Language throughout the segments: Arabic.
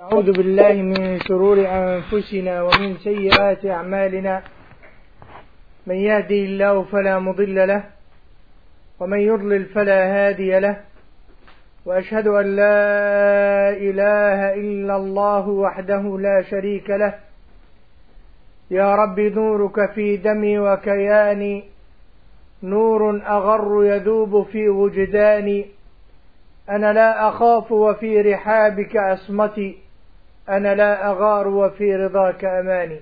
أعوذ بالله من شرور أنفسنا ومن سيئات أعمالنا. من يهدي الله فلا مضل له ومن يضلل فلا هادي له. وأشهد أن لا إله إلا الله وحده لا شريك له. يا رب نورك في دمي وكياني نور أغر يذوب في وجداني. أنا لا أخاف وفي رحابك أصمتي. أنا لا أغار وفي رضاك أماني.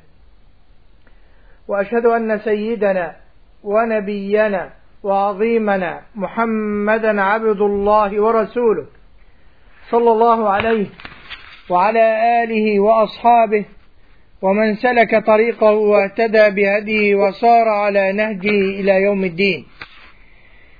وأشهد أن سيدنا ونبينا وعظيمنا محمدا عبد الله ورسوله صلى الله عليه وعلى آله وأصحابه ومن سلك طريقه واهتدى بهديه وصار على نهجه إلى يوم الدين.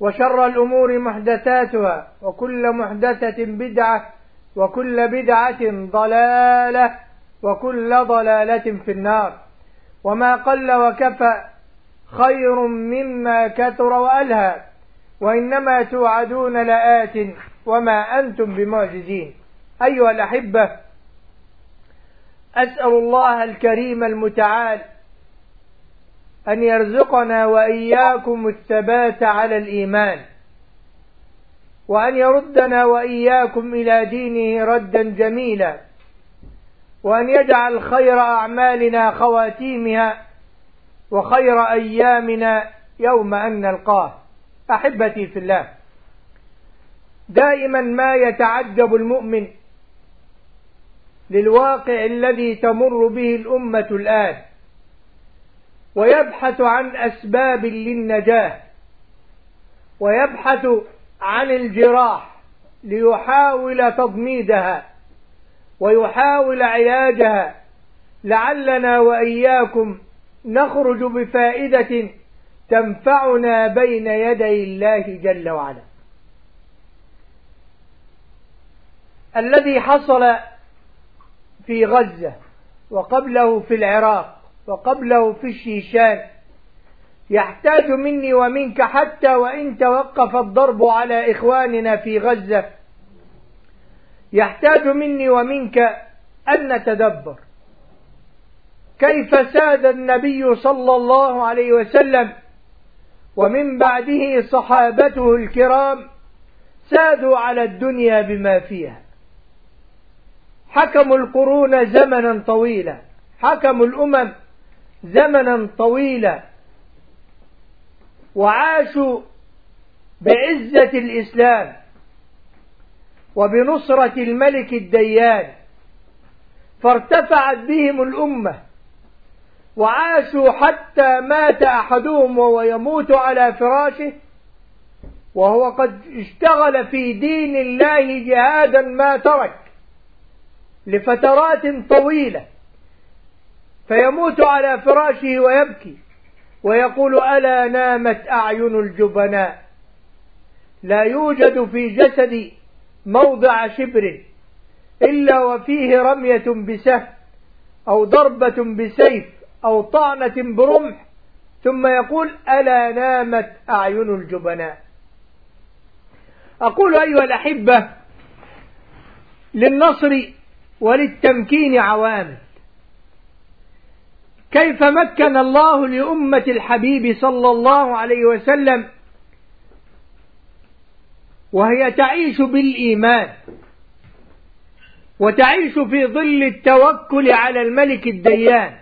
وشر الأمور محدثاتها وكل محدثة بدعة وكل بدعة ضلالة وكل ضلالة في النار. وما قل وكفى خير مما كثر وألهى وإنما توعدون لآت وما أنتم بمعجزين. أيها الأحبة أسأل الله الكريم المتعال أن يرزقنا وإياكم الثبات على الإيمان وأن يردنا وإياكم إلى دينه ردا جميلا وأن يجعل خير أعمالنا خواتيمها وخير أيامنا يوم أن نلقاه. أحبتي في الله دائما ما يتعجب المؤمن للواقع الذي تمر به الأمة الآن ويبحث عن أسباب للنجاة ويبحث عن الجراح ليحاول تضميدها ويحاول علاجها. لعلنا وإياكم نخرج بفائدة تنفعنا بين يدي الله جل وعلا. الذي حصل في غزة وقبله في العراق وقبله في الشيشان. يحتاج مني ومنك حتى وإن توقف الضرب على إخواننا في غزة. يحتاج مني ومنك أن نتدبر. كيف ساد النبي صلى الله عليه وسلم ومن بعده صحابته الكرام سادوا على الدنيا بما فيها. حكموا القرون زمنا طويلا. حكموا الأمم زمنا طويلا وعاشوا بعزة الإسلام وبنصرة الملك الديان فارتفعت بهم الأمة وعاشوا حتى مات أحدهم وهو يموت على فراشه وهو قد اشتغل في دين الله جهادا ما ترك لفترات طويلة. فيموت على فراشه ويبكي ويقول ألا نامت أعين الجبناء. لا يوجد في جسدي موضع شبر إلا وفيه رمية بسهم أو ضربة بسيف أو طعنة برمح ثم يقول ألا نامت أعين الجبناء. أقول أيها الأحبة للنصر وللتمكين عوامل. كيف مكن الله لأمة الحبيب صلى الله عليه وسلم وهي تعيش بالإيمان وتعيش في ظل التوكل على الملك الديان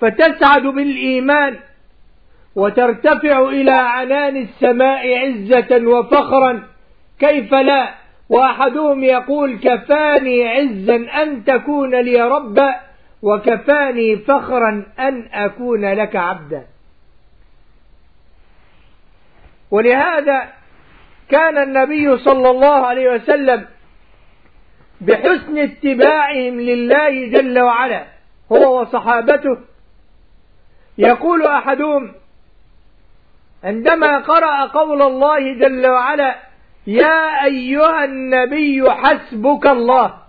فتسعد بالإيمان وترتفع إلى عنان السماء عزة وفخرا. كيف لا؟ وأحدهم يقول كفاني عزا أن تكون لي ربا. وكفاني فخرا أن أكون لك عبدا. ولهذا كان النبي صلى الله عليه وسلم بحسن اتباعهم لله جل وعلا هو وصحابته. يقول أحدهم عندما قرأ قول الله جل وعلا يا أيها النبي حسبك الله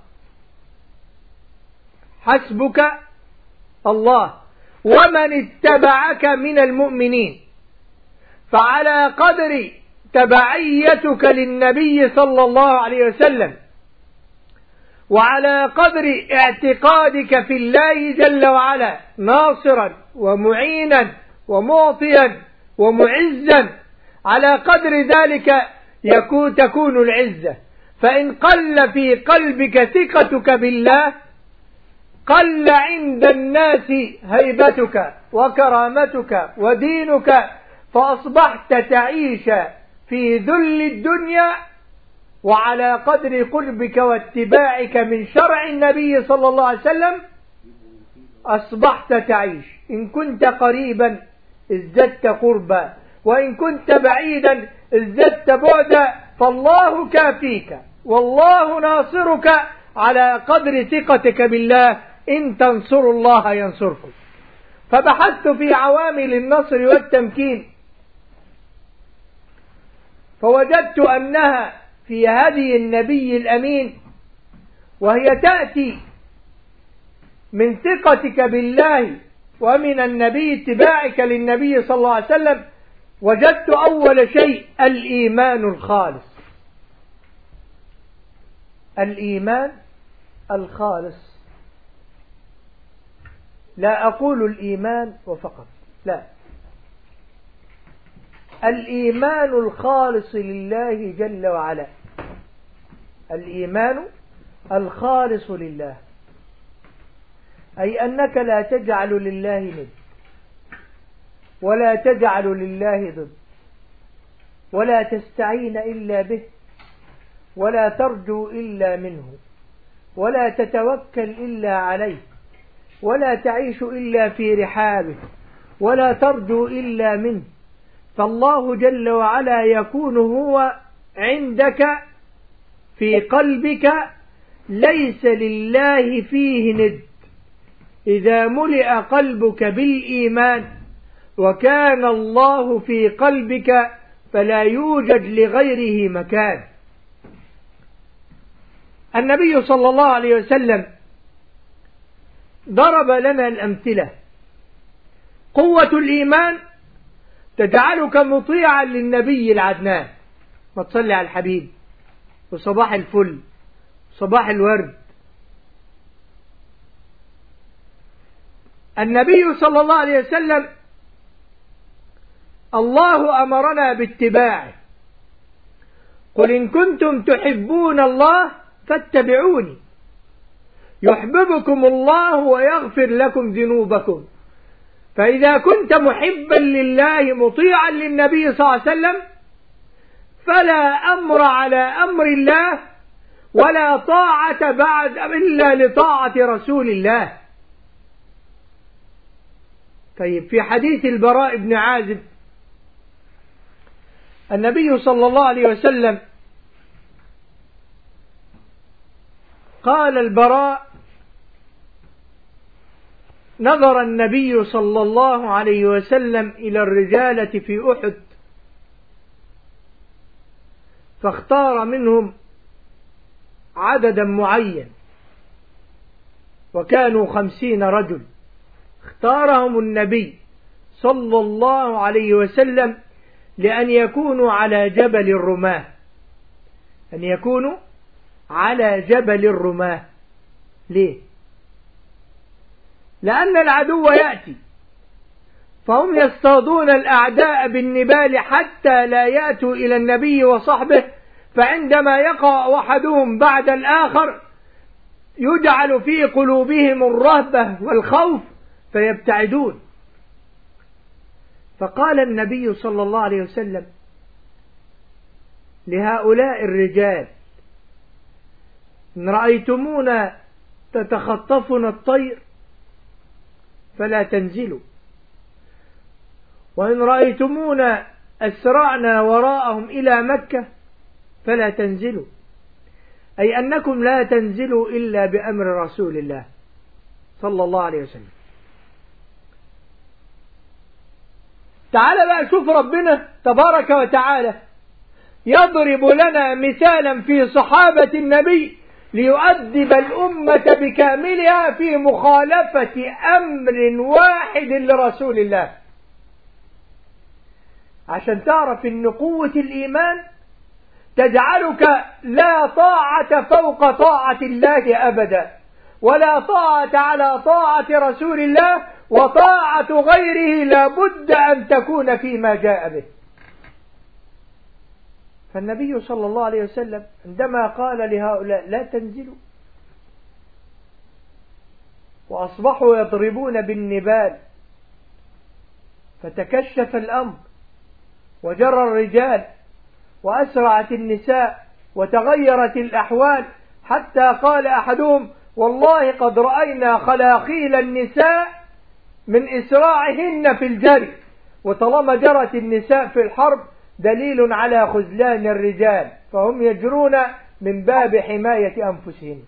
حسبك الله. ومن اتبعك من المؤمنين. فعلى قدر تبعيتك للنبي صلى الله عليه وسلم. وعلى قدر اعتقادك في الله جل وعلا. ناصرا ومعينا ومعطيا ومعزا. على قدر ذلك يكون تكون العزة. فإن قل في قلبك ثقتك بالله قل عند الناس هيبتك وكرامتك ودينك فأصبحت تعيش في ذل الدنيا وعلى قدر قربك واتباعك من شرع النبي صلى الله عليه وسلم أصبحت تعيش. إن كنت قريبا ازددت قربا وإن كنت بعيدا ازددت بعدا فالله كافيك والله ناصرك على قدر ثقتك بالله. إن تنصروا الله ينصركم. فبحثت في عوامل النصر والتمكين. فوجدت أنها في هدي النبي الأمين وهي تأتي من ثقتك بالله ومن النبي اتباعك للنبي صلى الله عليه وسلم وجدت أول شيء الإيمان الخالص. الإيمان الخالص. لا أقول الإيمان وفقط لا. الإيمان الخالص لله جل وعلا. الإيمان الخالص لله. أي أنك لا تجعل لله ند ولا تجعل لله ضد ولا تستعين إلا به ولا ترجو إلا منه ولا تتوكل إلا عليه. ولا تعيش إلا في رحابه ولا ترجو إلا منه. فالله جل وعلا يكون هو عندك في قلبك ليس لله فيه ند. إذا ملئ قلبك بالإيمان وكان الله في قلبك فلا يوجد لغيره مكان. النبي صلى الله عليه وسلم ضرب لنا الأمثلة. قوة الإيمان تجعلك مطيعا للنبي العدنان. ما تصلي على الحبيب. وصباح الفل. صباح الورد. النبي صلى الله عليه وسلم الله أمرنا باتباعه. قل إن كنتم تحبون الله فاتبعوني. يحببكم الله ويغفر لكم ذنوبكم. فإذا كنت محبا لله مطيعا للنبي صلى الله عليه وسلم فلا أمر على أمر الله ولا طاعة بعد إلا لطاعة رسول الله. طيب في حديث البراء بن عازب النبي صلى الله عليه وسلم قال البراء نظر النبي صلى الله عليه وسلم إلى الرجالة في أحد فاختار منهم عددا معين وكانوا خمسين رجل. اختارهم النبي صلى الله عليه وسلم لأن يكونوا على جبل الرماة أن يكونوا على جبل الرماة. ليه؟ لأن العدو يأتي. فهم يصطادون الأعداء بالنبال حتى لا يأتوا إلى النبي وصحبه فعندما يقع أحدهم بعد الآخر يجعل في قلوبهم الرهبة والخوف فيبتعدون. فقال النبي صلى الله عليه وسلم لهؤلاء الرجال إن رأيتمونا تتخطفنا الطير فلا تنزلوا. وإن رأيتمونا أسرعنا وراءهم إلى مكة فلا تنزلوا. أي أنكم لا تنزلوا إلا بأمر رسول الله صلى الله عليه وسلم. تعال بقى شوف ربنا تبارك وتعالى يضرب لنا مثالا في صحابة النبي ليؤدب الأمة بكاملها في مخالفة أمر واحد لرسول الله. عشان تعرف إن قوة الإيمان تجعلك لا طاعة فوق طاعة الله أبدا ولا طاعة على طاعة رسول الله وطاعة غيره لابد أن تكون فيما جاء به. فالنبي صلى الله عليه وسلم عندما قال لهؤلاء لا تنزلوا وأصبحوا يضربون بالنبال فتكشف الأمر وجرى الرجال وأسرعت النساء وتغيرت الأحوال حتى قال أحدهم والله قد رأينا خلاخيل النساء من إسراعهن في الجري وطالما جرت النساء في الحرب دليل على خذلان الرجال فهم يجرون من باب حماية أنفسهم.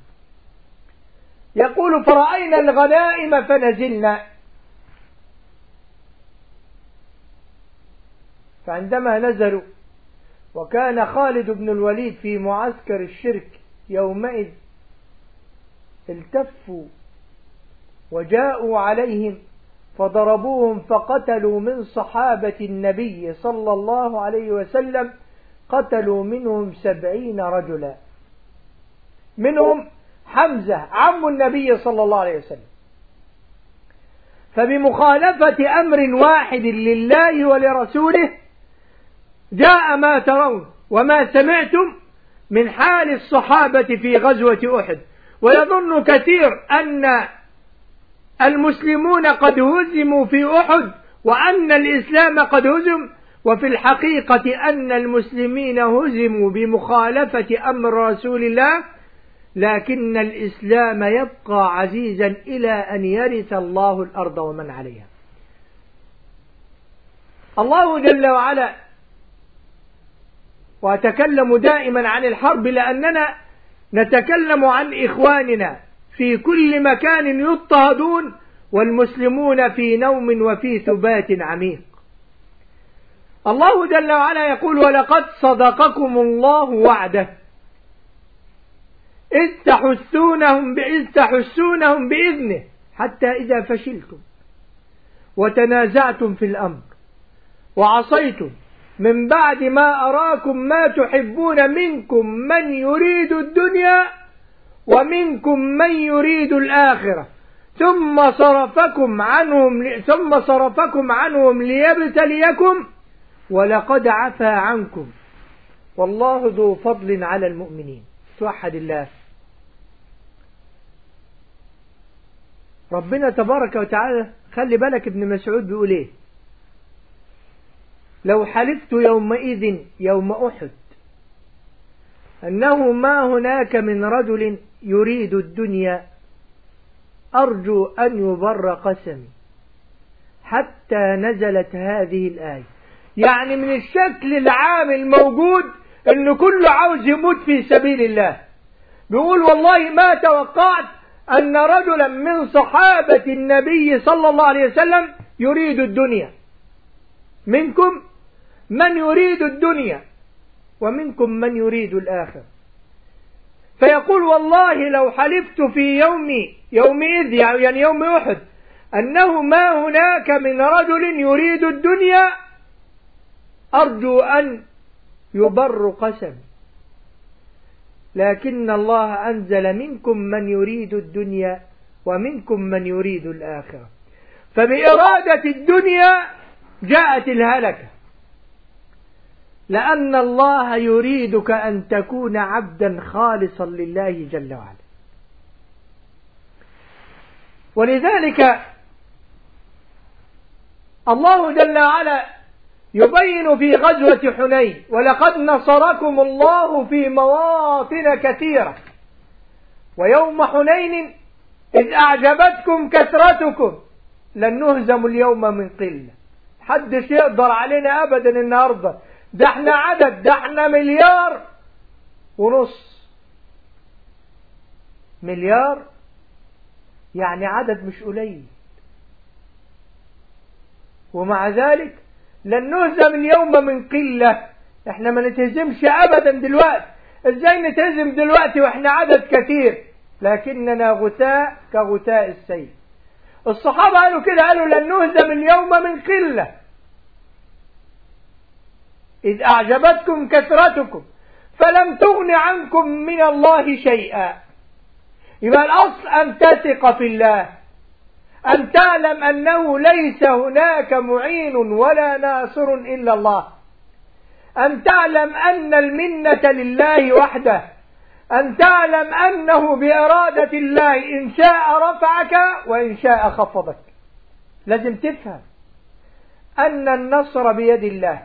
يقول فرأينا الغنائم فنزلنا. فعندما نزلوا وكان خالد بن الوليد في معسكر الشرك يومئذ التفوا وجاءوا عليهم فضربوهم فقتلوا من صحابة النبي صلى الله عليه وسلم قتلوا منهم سبعين رجلا. منهم حمزة عم النبي صلى الله عليه وسلم. فبمخالفة أمر واحد لله ولرسوله جاء ما ترون وما سمعتم من حال الصحابة في غزوة أحد. ويظن كثير أن المسلمون قد هزموا في أحد وأن الإسلام قد هزم وفي الحقيقة أن المسلمين هزموا بمخالفة أمر رسول الله لكن الإسلام يبقى عزيزا إلى أن يرث الله الأرض ومن عليها. الله جل وعلا وأتكلم دائما عن الحرب لأننا نتكلم عن إخواننا. في كل مكان يضطهدون والمسلمون في نوم وفي ثبات عميق. الله جل وعلا يقول ولقد صدقكم الله وعده. إذ تحسونهم إذ تحسونهم بإذنه حتى إذا فشلتم وتنازعتم في الأمر وعصيتم. من بعد ما أراكم ما تحبون منكم من يريد الدنيا ومنكم من يريد الآخرة. ثم صرفكم عنهم ثم صرفكم عنهم ليبتليكم ولقد عفى عنكم. والله ذو فضل على المؤمنين. توحد الله. ربنا تبارك وتعالى خلي بالك ابن مسعود بيقول إيه؟ لو حلفت يومئذ يوم أحد أنه ما هناك من رجل يريد الدنيا أرجو أن يبر قسمي حتى نزلت هذه الآية. يعني من الشكل العام الموجود أن كله عاوز يموت في سبيل الله. بيقول والله ما توقعت أن رجلا من صحابة النبي صلى الله عليه وسلم يريد الدنيا. منكم من يريد الدنيا ومنكم من يريد الآخر فيقول والله لو حلفت في يومي يومئذ يعني يوم أحد أنه ما هناك من رجل يريد الدنيا أرجو أن يبر قسم. لكن الله أنزل منكم من يريد الدنيا ومنكم من يريد الآخرة. فبإرادة الدنيا جاءت الهلكة. لأن الله يريدك أن تكون عبدا خالصا لله جل وعلا. ولذلك الله جل وعلا يبين في غزوة حنين ولقد نصركم الله في مواطن كثيرة ويوم حنين إذ أعجبتكم كثرتكم لن نهزم اليوم من قلة. حدش يقدر علينا أبدا النهاردة ده إحنا عدد ده إحنا مليار ونص. مليار يعني عدد مش قليل. ومع ذلك لن نهزم اليوم من قلة. إحنا ما نتهزمش ابدا دلوقتي. إزاي نتهزم دلوقتي وإحنا عدد كثير؟ لكننا غثاء كغثاء السيل. الصحابة قالوا كده قالوا لن نهزم اليوم من قلة. إذ أعجبتكم كثرتكم فلم تغن عنكم من الله شيئا. يبقى الأصل أن تثق في الله أن تعلم أنه ليس هناك معين ولا ناصر إلا الله أن تعلم أن المنة لله وحده أن تعلم أنه بإرادة الله إن شاء رفعك وإن شاء خفضك. لازم تفهم أن النصر بيد الله.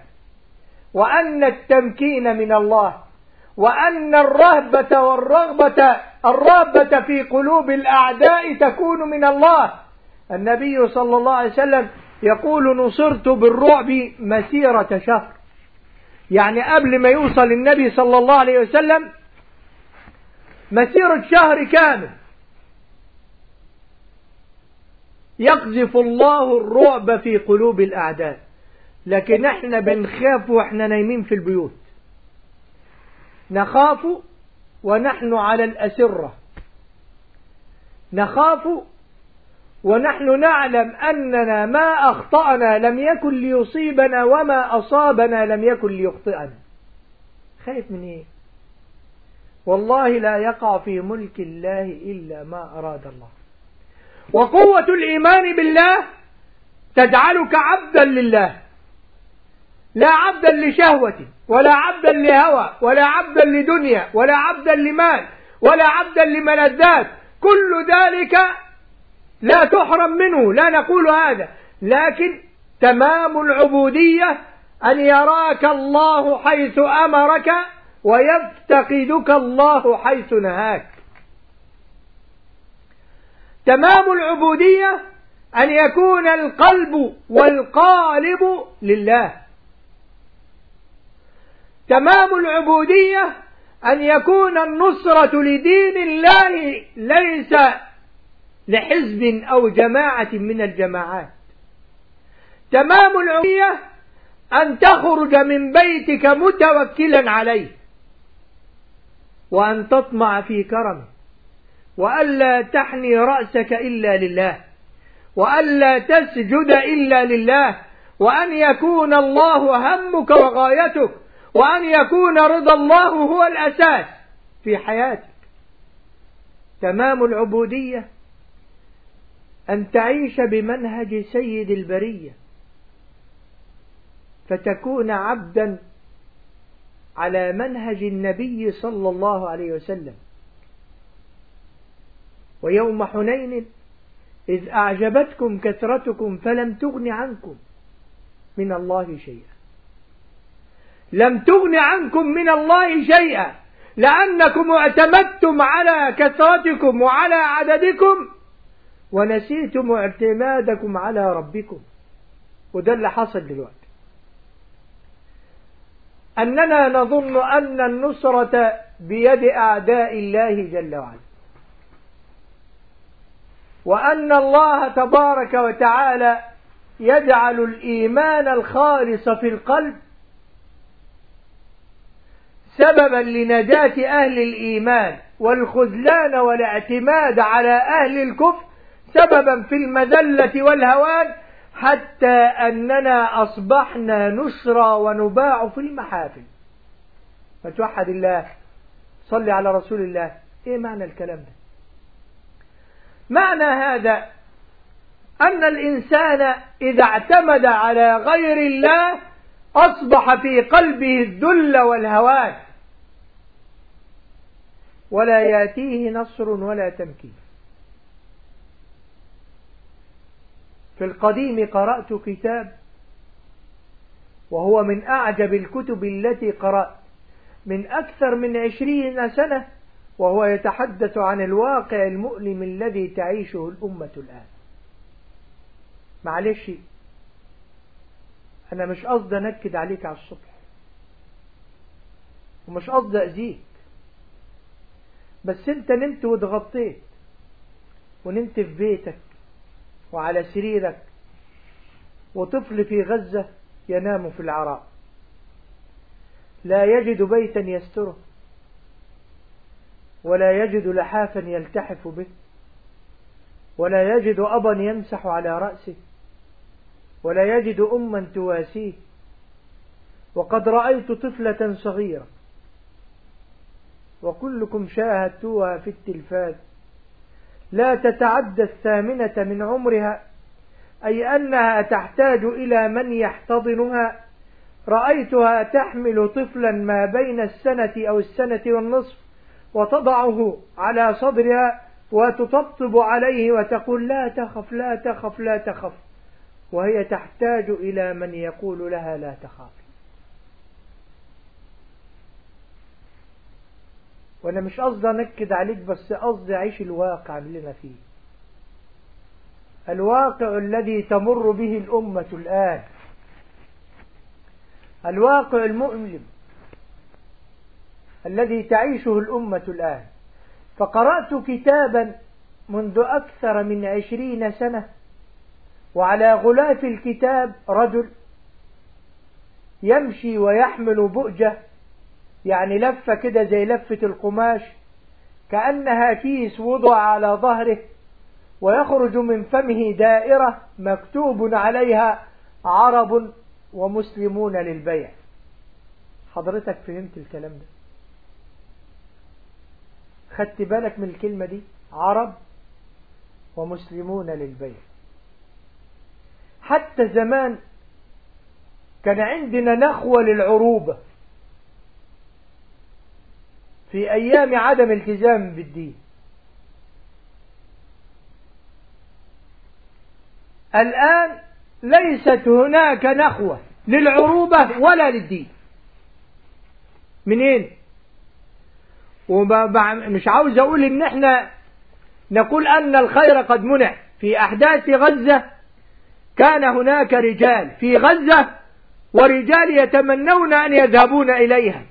وأن التمكين من الله وأن الرهبة والرغبة الرهبة في قلوب الأعداء تكون من الله. النبي صلى الله عليه وسلم يقول نصرت بالرعب مسيرة شهر. يعني قبل ما يوصل النبي صلى الله عليه وسلم مسيرة شهر كامل. يقذف الله الرعب في قلوب الأعداء. لكن إحنا بنخاف وإحنا نايمين في البيوت. نخاف ونحن على الأسرة. نخاف ونحن نعلم أننا ما أخطأنا لم يكن ليصيبنا وما أصابنا لم يكن ليخطئنا. خايف من إيه؟ والله لا يقع في ملك الله إلا ما أراد الله. وقوة الإيمان بالله تجعلك عبدا لله. لا عبدا لشهوة ولا عبدا لهوى ولا عبدا لدنيا ولا عبدا لمال ولا عبدا لملذات. كل ذلك لا تحرم منه لا نقول هذا. لكن تمام العبودية أن يراك الله حيث أمرك ويفتقدك الله حيث نهاك. تمام العبودية أن يكون القلب والقالب لله. تمام العبودية أن يكون النصرة لدين الله ليس لحزب أو جماعة من الجماعات. تمام العبودية أن تخرج من بيتك متوكلا عليه وأن تطمع في كرمه وألا تحني رأسك إلا لله وألا تسجد إلا لله وأن يكون الله همك وغايتك وأن يكون رضا الله هو الأساس في حياتك. تمام العبودية؟ أن تعيش بمنهج سيد البرية. فتكون عبدا على منهج النبي صلى الله عليه وسلم. ويوم حنين إذ أعجبتكم كثرتكم فلم تغن عنكم من الله شيئا. لم تغن عنكم من الله شيئا. لأنكم اعتمدتم على كثرتكم وعلى عددكم ونسيتم اعتمادكم على ربكم. وده اللي حصل دلوقتي. أننا نظن أن النصرة بيد أعداء الله جل وعلا. وأن الله تبارك وتعالى يجعل الإيمان الخالص في القلب سببا لنجاة أهل الإيمان والخذلان والاعتماد على أهل الكفر سببا في المذلة والهوان حتى أننا أصبحنا نشرى ونباع في المحافل. فتوحد الله صلي على رسول الله. إيه معنى الكلام ده؟ معنى هذا أن الإنسان إذا اعتمد على غير الله أصبح في قلبه الذل والهوان. ولا يأتيه نصر ولا تمكين. في القديم قرأت كتاب وهو من أعجب الكتب التي قرأت من أكثر من عشرين سنة وهو يتحدث عن الواقع المؤلم الذي تعيشه الأمة الآن. معلش أنا مش قصدي أنكد عليك على الصبح. ومش قصدي أذيك. بس أنت نمت واتغطيت. ونمت في بيتك وعلى سريرك. وطفل في غزة ينام في العراء لا يجد بيتا يستره. ولا يجد لحافا يلتحف به. ولا يجد أبا يمسح على رأسه. ولا يجد أما تواسيه. وقد رأيت طفلة صغيرة. وكلكم شاهدتوها في التلفاز. لا تتعدى الثامنة من عمرها أي أنها تحتاج إلى من يحتضنها. رأيتها تحمل طفلا ما بين السنة أو السنة والنصف وتضعه على صدرها وتطبطب عليه وتقول لا تخف لا تخف لا تخف. وهي تحتاج إلى من يقول لها لا تخافي. وأنا مش قصدي أنكد عليك بس قصدي أعيش الواقع اللي أنا فيه. الواقع الذي تمر به الأمة الآن. الواقع المؤلم الذي تعيشه الأمة الآن. فقرأت كتابا منذ أكثر من عشرين سنة وعلى غلاف الكتاب رجل يمشي ويحمل بؤجة يعني لفة كده زي لفة القماش كأنها كيس وضع على ظهره ويخرج من فمه دائرة مكتوب عليها عرب ومسلمون للبيع. حضرتك فهمت الكلام ده؟ خدت بالك من الكلمة دي؟ عرب ومسلمون للبيع. حتى زمان كان عندنا نخوة للعروبة. في أيام عدم التزام بالدين. الآن ليست هناك نخوة للعروبة ولا للدين. منين؟ ومش عاوز أقول إن إحنا نقول أن الخير قد منع. في أحداث غزة كان هناك رجال في غزة ورجال يتمنون أن يذهبون إليها.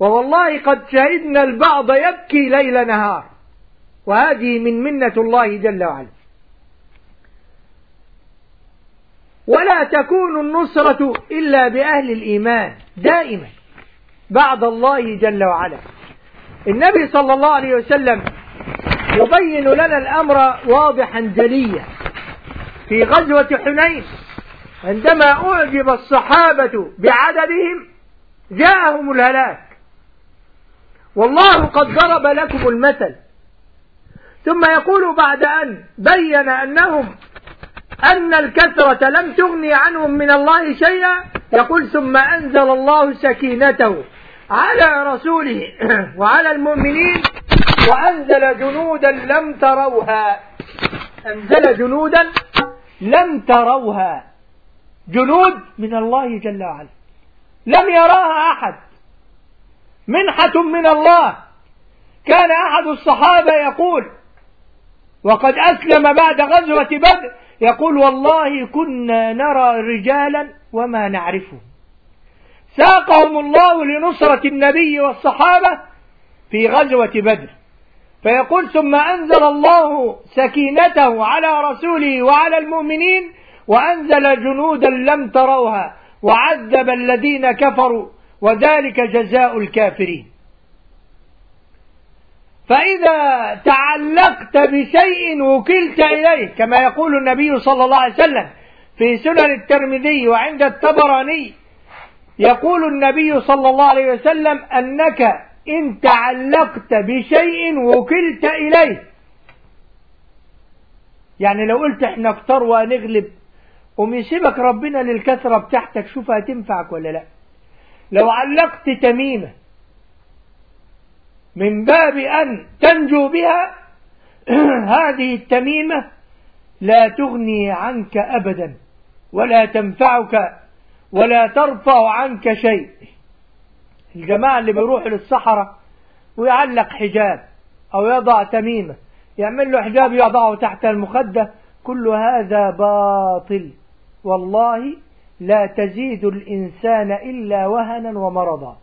ووالله قد شهدنا البعض يبكي ليل نهار. وهذه من منة الله جل وعلا. ولا تكون النصرة إلا بأهل الإيمان دائما. بعد الله جل وعلا. النبي صلى الله عليه وسلم يبين لنا الأمر واضحا جليا. في غزوة حنين عندما أعجب الصحابة بعددهم جاءهم الهلاك. والله قد ضرب لكم المثل. ثم يقول بعد أن بين أنهم أن الكثرة لم تغني عنهم من الله شيئا يقول ثم أنزل الله سكينته على رسوله وعلى المؤمنين وأنزل جنودا لم تروها. أنزل جنودا لم تروها. جنود من الله جل وعلا. لم يراها أحد. منحة من الله. كان أحد الصحابة يقول وقد أسلم بعد غزوة بدر يقول والله كنا نرى رجالا وما نعرفهم ساقهم الله لنصرة النبي والصحابة في غزوة بدر. فيقول ثم أنزل الله سكينته على رسوله وعلى المؤمنين وأنزل جنودا لم تروها وعذب الذين كفروا وذلك جزاء الكافرين. فإذا تعلقت بشيء وكلت إليه كما يقول النبي صلى الله عليه وسلم في سنن الترمذي وعند التبراني يقول النبي صلى الله عليه وسلم أنك إن تعلقت بشيء وكلت إليه. يعني لو قلت إحنا أكتر ونغلب قوم يسيبك ربنا للكثرة بتاعتك شوف هتنفعك ولا لأ. لو علقت تميمة من باب أن تنجو بها هذه التميمة لا تغني عنك أبدا ولا تنفعك ولا ترفع عنك شيء. الجماعة اللي بيروحوا للصحراء ويعلق حجاب أو يضع تميمة يعمل له حجاب يضعه تحت المخدة كل هذا باطل. والله لا تزيد الإنسان إلا وهنا ومرضا.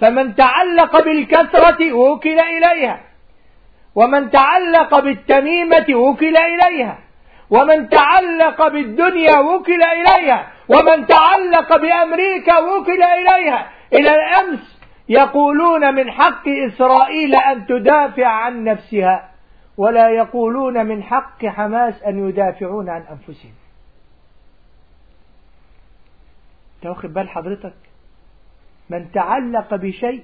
فمن تعلق بالكثرة وكل إليها. ومن تعلق بالتميمة وكل إليها. ومن تعلق بالدنيا وكل إليها. ومن تعلق بأمريكا وكل إليها. إلى الأمس يقولون من حق إسرائيل أن تدافع عن نفسها ولا يقولون من حق حماس أن يدافعون عن أنفسهم. واخد بال حضرتك من تعلق بشيء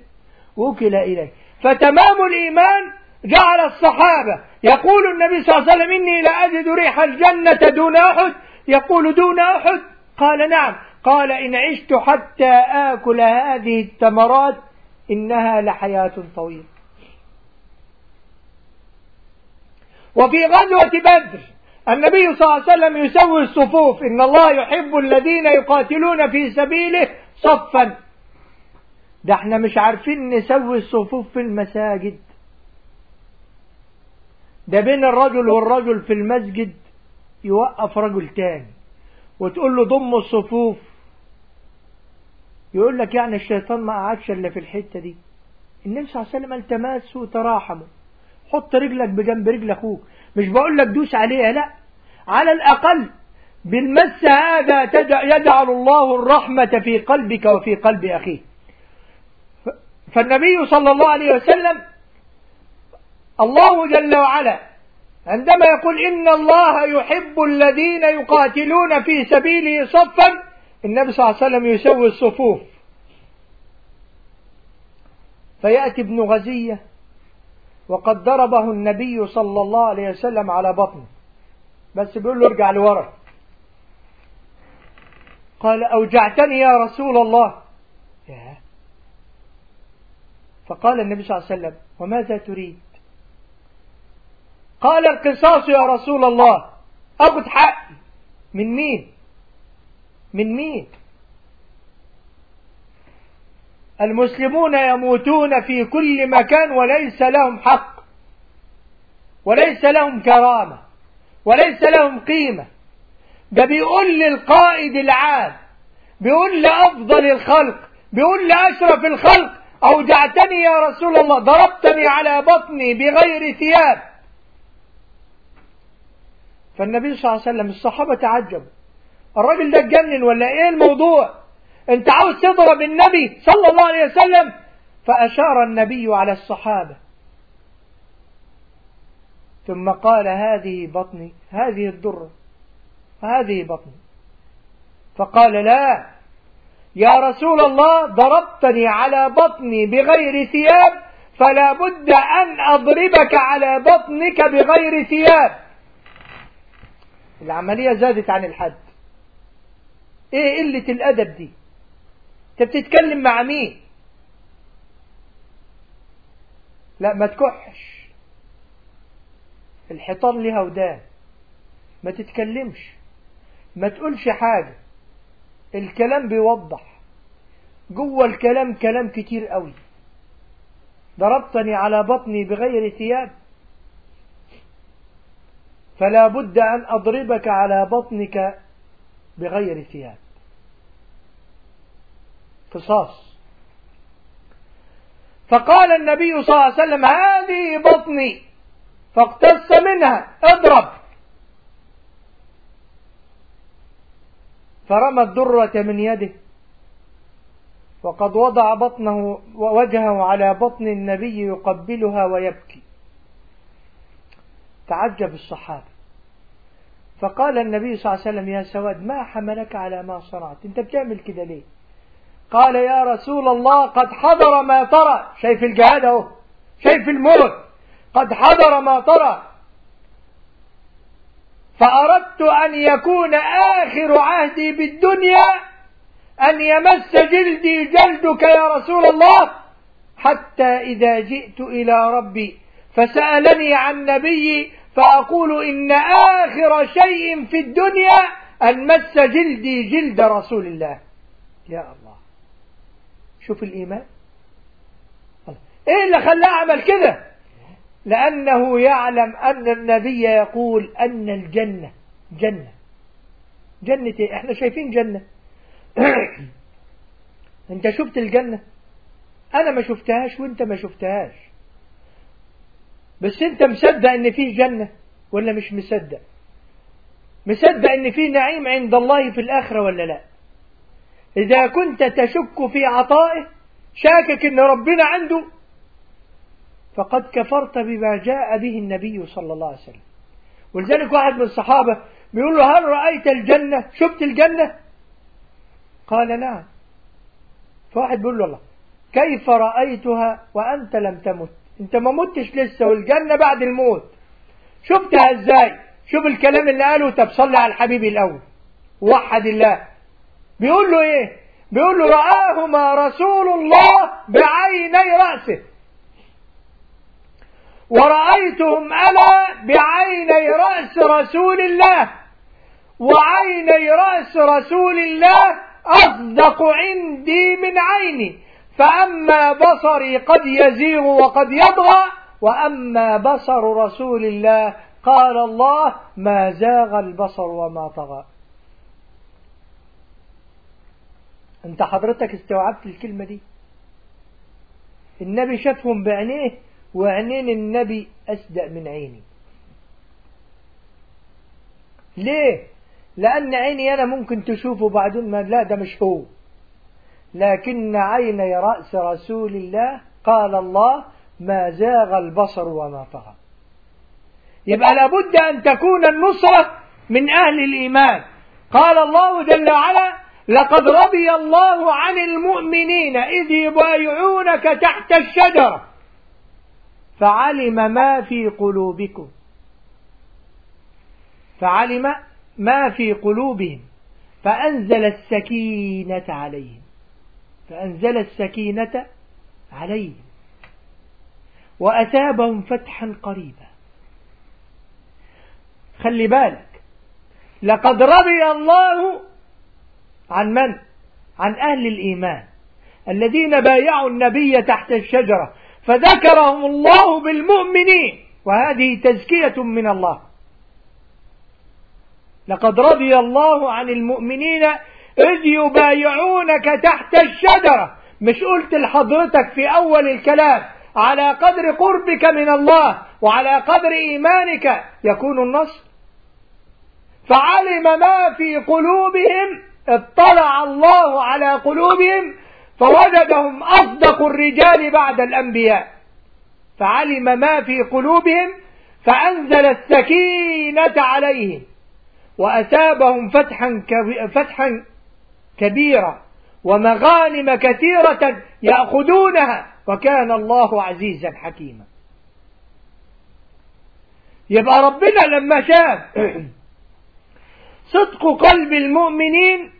وكل إليه. فتمام الإيمان جعل الصحابة يقول النبي صلى الله عليه وسلم إني لأجد ريح الجنة دون أحد. يقول دون أحد؟ قال نعم. قال إن عشت حتى آكل هذه التمرات إنها لحياة طويلة. وفي غزوة بدر النبي صلى الله عليه وسلم يسوي الصفوف إن الله يحب الذين يقاتلون في سبيله صفا. ده إحنا مش عارفين نسوي الصفوف في المساجد. ده بين الرجل والرجل في المسجد يوقف رجل تاني وتقول له ضم الصفوف. يقول لك يعني الشيطان ما قعدش إلا في الحتة دي. النبي صلى الله عليه وسلم قال تماسوا تراحموا حط رجلك بجنب رجل أخوك. مش بقول لك دوس عليها لا. على الأقل بالمس هذا يجعل الله الرحمة في قلبك وفي قلب أخيه فالنبي صلى الله عليه وسلم الله جل وعلا عندما يقول إن الله يحب الذين يقاتلون في سبيله صفا النبي صلى الله عليه وسلم يسوي الصفوف. فيأتي ابن غزية وقد ضربه النبي صلى الله عليه وسلم على بطنه. بس بيقول له ارجع لورا. قال أوجعتني يا رسول الله. فقال النبي صلى الله عليه وسلم وماذا تريد؟ قال القصاص يا رسول الله. أخذ حقي من مين؟ من مين؟ المسلمون يموتون في كل مكان وليس لهم حق وليس لهم كرامة وليس لهم قيمة. ده بيقول للقائد العام بيقول لأفضل الخلق بيقول لأشرف الخلق أوجعتني يا رسول الله ضربتني على بطني بغير ثياب. فالنبي صلى الله عليه وسلم الصحابة تعجبوا. الراجل ده اتجنن ولا إيه الموضوع؟ أنت عاوز تضرب النبي صلى الله عليه وسلم؟ فأشار النبي على الصحابة. ثم قال هذه بطني هذه الدرة هذه بطني. فقال لا يا رسول الله ضربتني على بطني بغير ثياب فلا بد أن أضربك على بطنك بغير ثياب. العملية زادت عن الحد. إيه قلة الأدب دي؟ أنت بتتكلم مع مين؟ لا ما تكحش. الحيطان لها ودان. ما تتكلمش. ما تقولش حاجة. الكلام بيوضح. جوه الكلام كلام كتير قوي. ضربتني على بطني بغير ثياب. فلا بد أن أضربك على بطنك بغير ثياب. قصاص. فقال النبي صلى الله عليه وسلم هذه بطني. فاقتص منها اضرب. فرمى الدرة من يده. وقد وضع بطنه ووجهه على بطن النبي يقبلها ويبكي. تعجب الصحابة. فقال النبي صلى الله عليه وسلم يا سواد ما حملك على ما صنعت؟ أنت بتعمل كده ليه؟ قال يا رسول الله قد حضر ما ترى. شايف الجهاد أهو. شايف الموت. قد حضر ما ترى. فأردت أن يكون آخر عهدي بالدنيا أن يمس جلدي جلدك يا رسول الله حتى إذا جئت إلى ربي. فسألني عن نبي فأقول إن آخر شيء في الدنيا أن مس جلدي جلد رسول الله. يا الله. شوف الإيمان. إيه اللي خلاه عمل كده؟ لأنه يعلم أن النبي يقول أن الجنة جنة. جنة إيه؟ إحنا شايفين جنة. أنت شفت الجنة؟ أنا ما شفتهاش وأنت ما شفتهاش. بس انت مصدق ان في جنة ولا مش مصدق؟ مصدق ان في نعيم عند الله في الآخرة ولا لا؟ إذا كنت تشك في عطائه شاكك إن ربنا عنده فقد كفرت بما جاء به النبي صلى الله عليه وسلم. ولذلك واحد من الصحابة بيقول له هل رأيت الجنة؟ شفت الجنة؟ قال نعم. فواحد بيقول له الله كيف رأيتها وأنت لم تمت؟ أنت ما متش لسه والجنة بعد الموت. شفتها إزاي؟ شوف الكلام اللي قاله. طب صلي على الحبيب الأول. وحد الله. بيقول له إيه؟ بيقول له رآهما رسول الله بعيني رأسه. ورأيتهم أنا بعيني رأس رسول الله. وعيني رأس رسول الله أصدق عندي من عيني. فأما بصري قد يزيغ وقد يطغى وأما بصر رسول الله قال الله ما زاغ البصر وما طغى. أنت حضرتك استوعبت الكلمة دي؟ النبي شافهم بعينيه وعينين النبي أصدق من عيني. ليه؟ لأن عيني أنا ممكن تشوفه بعدين ما لا ده مش هو. لكن عيني رأس رسول الله؟ قال الله ما زاغ البصر وما طغى. يبقى لابد أن تكون النصرة من أهل الإيمان. قال الله جل وعلا لقد رضي الله عن المؤمنين إذ يبايعونك تحت الشجرة. فعلم ما في قلوبكم. فعلم ما في قلوبهم. فأنزل السكينة عليهم. فأنزل السكينة عليهم. وأثابهم فتحا قريبا. خلي بالك لقد رضي الله عن من؟ عن أهل الإيمان الذين بايعوا النبي تحت الشجرة فذكرهم الله بالمؤمنين. وهذه تزكية من الله. لقد رضي الله عن المؤمنين إذ يبايعونك تحت الشجرة. مش قلت لحضرتك في أول الكلام على قدر قربك من الله وعلى قدر إيمانك يكون النصر. فعلم ما في قلوبهم اطلع الله على قلوبهم فوجدهم أصدق الرجال بعد الأنبياء. فعلم ما في قلوبهم فأنزل السكينة عليهم. وأثابهم فتحا فتحا كبيرا ومغانم كثيرة يأخذونها وكان الله عزيزا حكيما. يبقى ربنا لما شاف صدق قلب المؤمنين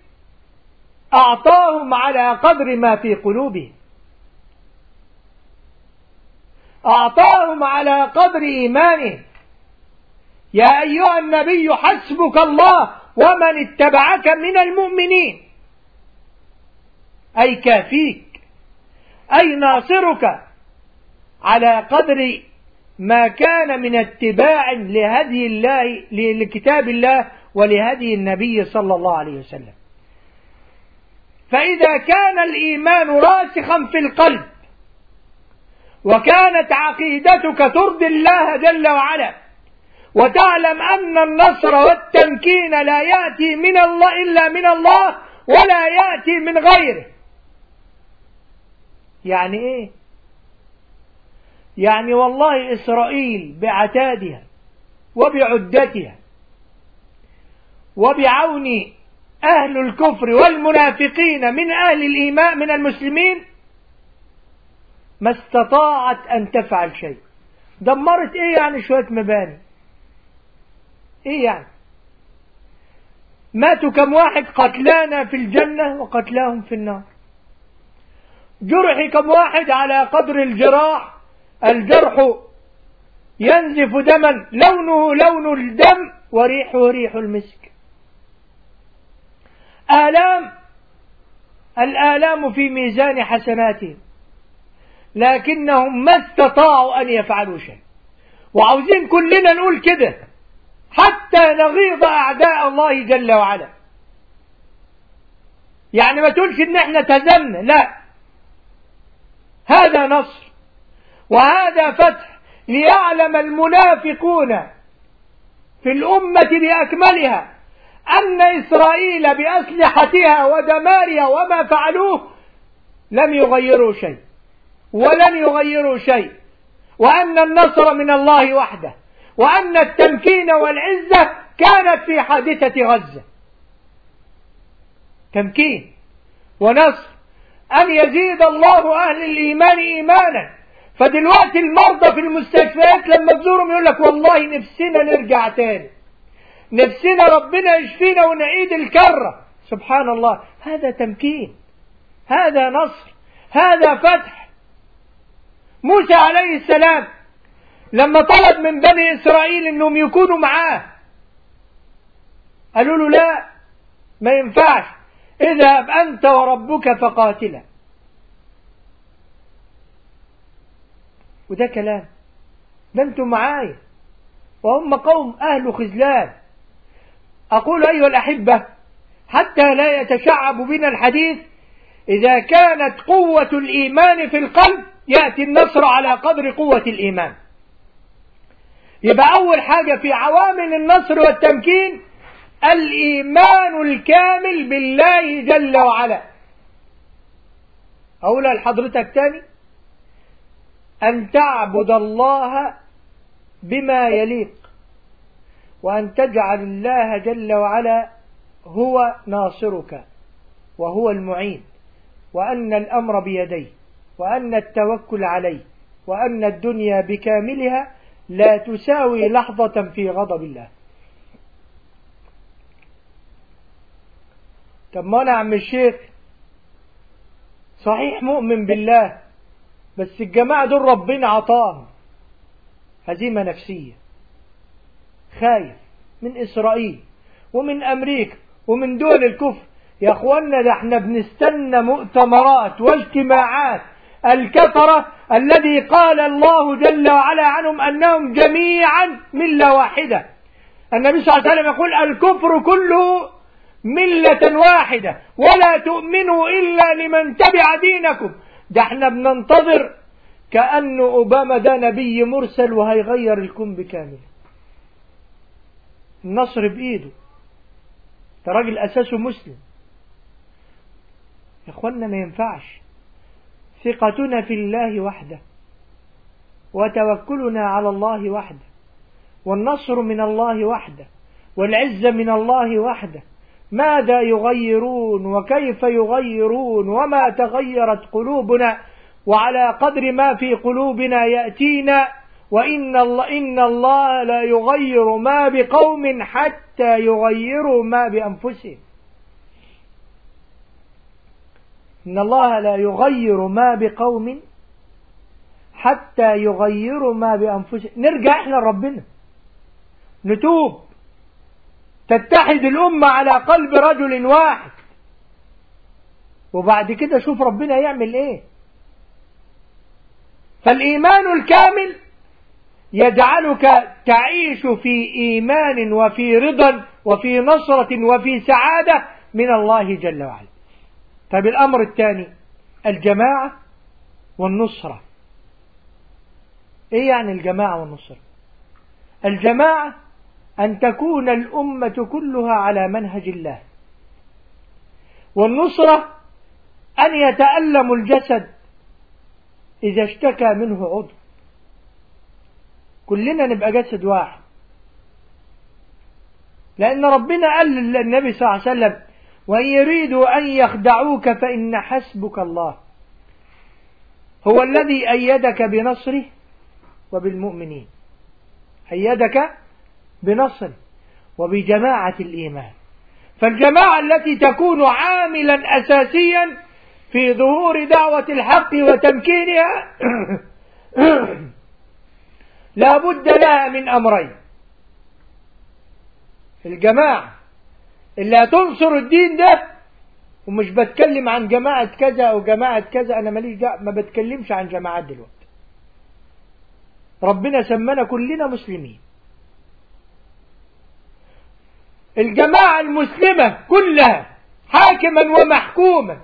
أعطاهم على قدر ما في قلوبهم. أعطاهم على قدر إيمانهم. يا أيها النبي حسبك الله ومن اتبعك من المؤمنين. أي كافيك. أي ناصرك. على قدر ما كان من اتباع لهدي الله لكتاب الله ولهدي النبي صلى الله عليه وسلم. فإذا كان الإيمان راسخا في القلب وكانت عقيدتك ترضي الله جل وعلا وتعلم أن النصر والتمكين لا يأتي من الله إلا من الله ولا يأتي من غيره يعني إيه؟ يعني والله إسرائيل بعتادها وبعدتها وبعون أهل الكفر والمنافقين من أهل الإيمان من المسلمين ما استطاعت أن تفعل شيء. دمرت إيه يعني شوية مباني؟ إيه يعني؟ ماتوا كم واحد قتلانا في الجنة وقتلاهم في النار. جرح كم واحد على قدر الجراح. الجرح ينزف دما لونه لون الدم وريحه ريح المسك. آلام الآلام في ميزان حسناتهم لكنهم ما استطاعوا أن يفعلوا شيء. وعاوزين كلنا نقول كده حتى نغيظ أعداء الله جل وعلا. يعني ما تقولش إن إحنا تزمنا لا. هذا نصر وهذا فتح ليعلم المنافقون في الأمة بأكملها أن إسرائيل بأسلحتها ودمارها وما فعلوه لم يغيروا شيء ولن يغيروا شيء وأن النصر من الله وحده وأن التمكين والعزة كانت في حادثة غزة. تمكين ونصر أن يزيد الله أهل الإيمان إيمانا. فدلوقتي المرضى في المستشفيات لما تزورهم يقول لك والله نفسنا نرجع تاني. نفسنا ربنا يشفينا ونعيد الكرة. سبحان الله. هذا تمكين. هذا نصر. هذا فتح. موسى عليه السلام لما طلب من بني إسرائيل أنهم يكونوا معاه قالوا له لا ما ينفعش. اذهب أنت وربك فقاتلا. وده كلام. ده أنتم معايا. وهم قوم أهل خذلان أقول أيها الأحبة حتى لا يتشعب بنا الحديث إذا كانت قوة الإيمان في القلب يأتي النصر على قدر قوة الإيمان. يبقى أول حاجة في عوامل النصر والتمكين الإيمان الكامل بالله جل وعلا. أقولها لحضرتك تاني أن تعبد الله بما يليق وأن تجعل الله جل وعلا هو ناصرك وهو المعين وأن الأمر بيديه وأن التوكل عليه وأن الدنيا بكاملها لا تساوي لحظة في غضب الله. طب ما أنا عم الشيخ صحيح مؤمن بالله بس الجماعة دول ربنا عطاهم. هزيمة نفسية. خايف من إسرائيل ومن أمريكا ومن دول الكفر. يا أخوانا ده إحنا بنستنى مؤتمرات واجتماعات. الكفرة الذي قال الله جل وعلا عنهم أنهم جميعا ملة واحدة. النبي صلى الله عليه وسلم يقول الكفر كله ملة واحدة ولا تؤمنوا إلا لمن تبع دينكم. ده إحنا بننتظر كأن أوباما ده نبي مرسل وهيغير الكون بكامل النصر بإيده. ده راجل أساسه مسلم. يا اخوانا ما ينفعش. ثقتنا في الله وحده. وتوكلنا على الله وحده. والنصر من الله وحده. والعزة من الله وحده. ماذا يغيرون وكيف يغيرون وما تغيرت قلوبنا وعلى قدر ما في قلوبنا يأتينا وإن الله, إن الله لا يغير ما بقوم حتى يغيروا ما بأنفسهم. إن الله لا يغير ما بقوم حتى يغيروا ما بأنفسهم. نرجع إحنا لربنا. نتوب. تتحد الأمة على قلب رجل واحد. وبعد كده شوف ربنا يعمل إيه. فالإيمان الكامل يجعلك تعيش في إيمان وفي رضا وفي نصرة وفي سعادة من الله جل وعلا. طيب الأمر الثاني الجماعة والنصرة. إيه يعني الجماعة والنصرة؟ الجماعة أن تكون الأمة كلها على منهج الله. والنصرة أن يتألم الجسد إذا اشتكى منه عضو. كلنا نبقى جسد واحد. لأن ربنا قال للنبي صلى الله عليه وسلم وإن يريدوا أن يخدعوك فإن حسبك الله. هو الذي أيدك بنصره وبالمؤمنين. أيدك بنصر وبجماعة الإيمان. فالجماعة التي تكون عاملا أساسيا في ظهور دعوة الحق وتمكينها لا بد لها من أمرين. الجماعة اللي هتنصر الدين ده ومش بتكلم عن جماعة كذا أو جماعة كذا أنا ماليش دعوة ما بتكلمش عن جماعات دلوقتي. ربنا سمانا كلنا مسلمين. الجماعة المسلمة كلها حاكما ومحكوما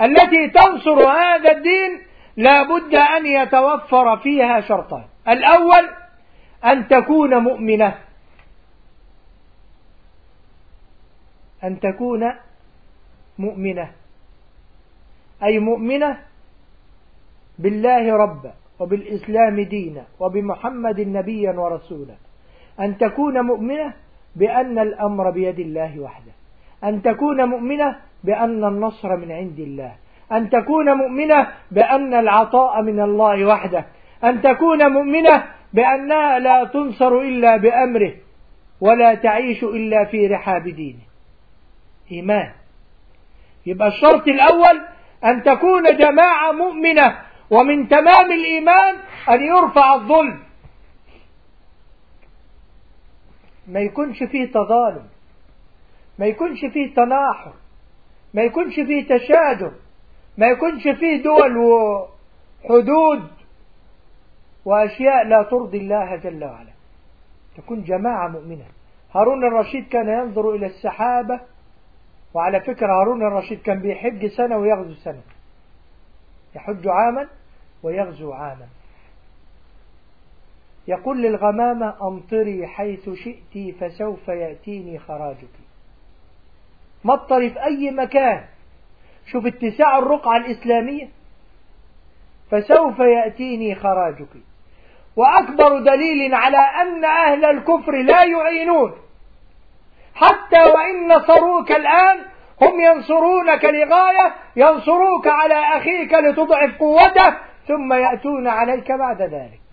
التي تنصر هذا الدين لابد أن يتوفر فيها شرطان الأول أن تكون مؤمنة. أن تكون مؤمنة. أي مؤمنة بالله ربا وبالإسلام دينا وبمحمد نبيا ورسولا. أن تكون مؤمنة بأن الأمر بيد الله وحده. أن تكون مؤمنة بأن النصر من عند الله. أن تكون مؤمنة بأن العطاء من الله وحده. أن تكون مؤمنة بأنها لا تنصر إلا بأمره ولا تعيش إلا في رحاب دينه. إيمان. يبقى الشرط الأول أن تكون جماعة مؤمنة ومن تمام الإيمان أن يرفع الظلم. ما يكونش فيه تظالم ما يكونش فيه تناحر ما يكونش فيه تشادر ما يكونش فيه دول وحدود وأشياء لا ترضي الله جل وعلا. تكون جماعة مؤمنة. هارون الرشيد كان ينظر إلى السحابة وعلى فكرة هارون الرشيد كان بيحج سنة ويغزو سنة. يحج عاما ويغزو عاما. يقول للغمامة أمطري حيث شئت فسوف يأتيني خراجك. مطري في أي مكان. شوف اتساع الرقعة الإسلامية. فسوف يأتيني خراجك. وأكبر دليل على أن أهل الكفر لا يعينون. حتى وإن نصروك الآن هم ينصرونك لغاية ينصروك على أخيك لتضعف قوته ثم يأتون عليك بعد ذلك.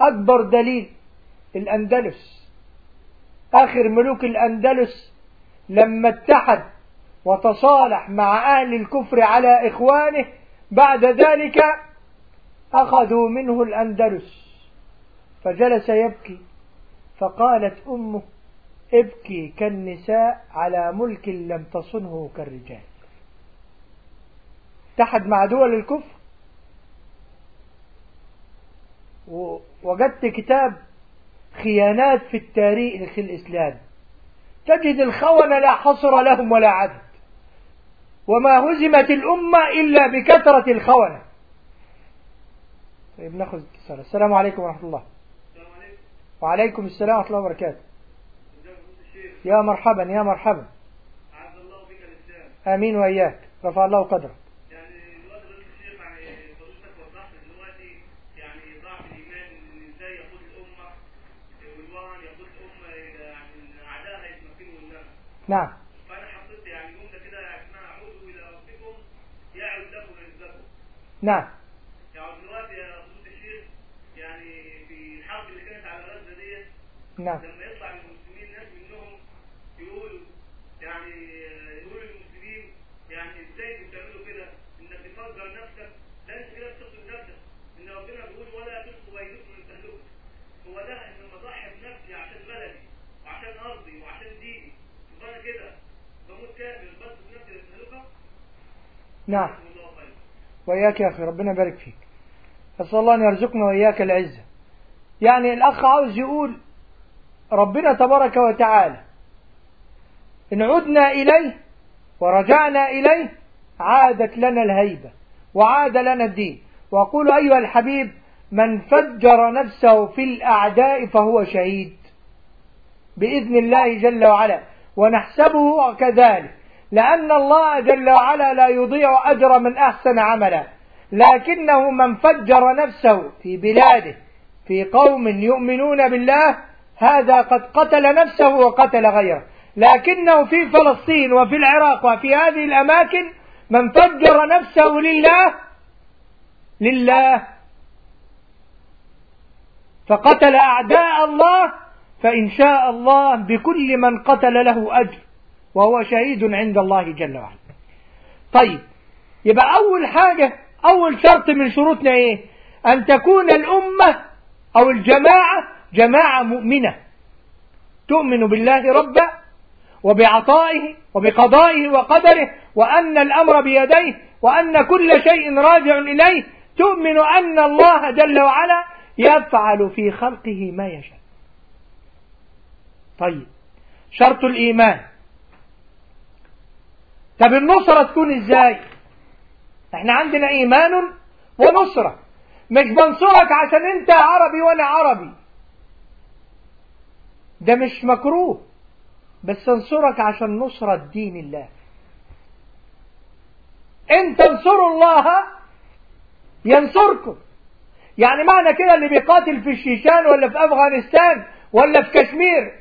أكبر دليل الأندلس. آخر ملوك الأندلس لما اتحد وتصالح مع أهل الكفر على إخوانه بعد ذلك أخذوا منه الأندلس. فجلس يبكي فقالت أمه ابكي كالنساء على ملك لم تصنه كالرجال. اتحد مع دول الكفر ووجدت كتاب خيانات في التاريخ الإسلامي تجد الخونة لا حصر لهم ولا عدد. وما هزمت الأمة إلا بكثرة الخونة. طيب نأخذ اتصال. السلام عليكم ورحمة الله. وعليكم السلام ورحمة الله وبركاته. يا مرحبا يا مرحبا. آمين وإياك. رفع الله قدرك. نعم. فانا حطيت يعني جملة كده اسمها عودوا إلى ربكم يعد لكم رزقكم نعم. يعني دلوقتي يا فضيله الشيخ يعني في الحرب اللي كانت على غزة ديت نعم. لما يطلع من المسلمين ناس منهم يقولوا يعني يقولوا للمسلمين يعني إزاي بتعملوا كده انك تفجر نفسك لا انت كده بتقتل نفسك ان ربنا بيقول ولا تلقوا بايديكم للتهلكه هو ده ان اضحي بنفسي عشان بلدي وعشان ارضي وعشان ديني فانا كده بموت كامل بس بنفسي للتهلكه نعم. وإياك يا أخي ربنا يبارك فيك. أسأل الله أن يرزقنا وإياك العزة. يعني الأخ عاوز يقول ربنا تبارك وتعالى إن عدنا إليه ورجعنا إليه عادت لنا الهيبة وعاد لنا الدين. وأقول أيها الحبيب من فجر نفسه في الأعداء فهو شهيد. بإذن الله جل وعلا. ونحسبه كذلك. لأن الله جل وعلا لا يضيع أجر من أحسن عملا لكنه من فجر نفسه في بلاده في قوم يؤمنون بالله هذا قد قتل نفسه وقتل غيره. لكنه في فلسطين وفي العراق وفي هذه الأماكن من فجر نفسه لله لله. فقتل أعداء الله فإن شاء الله بكل من قتل له أجر وهو شهيد عند الله جل وعلا. طيب يبقى أول حاجة أول شرط من شروطنا إيه؟ أن تكون الأمة أو الجماعة جماعة مؤمنة. تؤمن بالله ربا وبعطائه وبقضائه وقدره وأن الأمر بيديه وأن كل شيء راجع إليه. تؤمن أن الله جل وعلا يفعل في خلقه ما يشاء. طيب. شرط الإيمان. طب النصرة تكون إزاي؟ إحنا عندنا إيمان ونصرة. مش بنصرك عشان أنت عربي وأنا عربي. ده مش مكروه. بس انصرك عشان نصرة دين الله. ان تنصروا الله ينصركم. يعني معنى كده اللي بيقاتل في الشيشان ولا في أفغانستان ولا في كشمير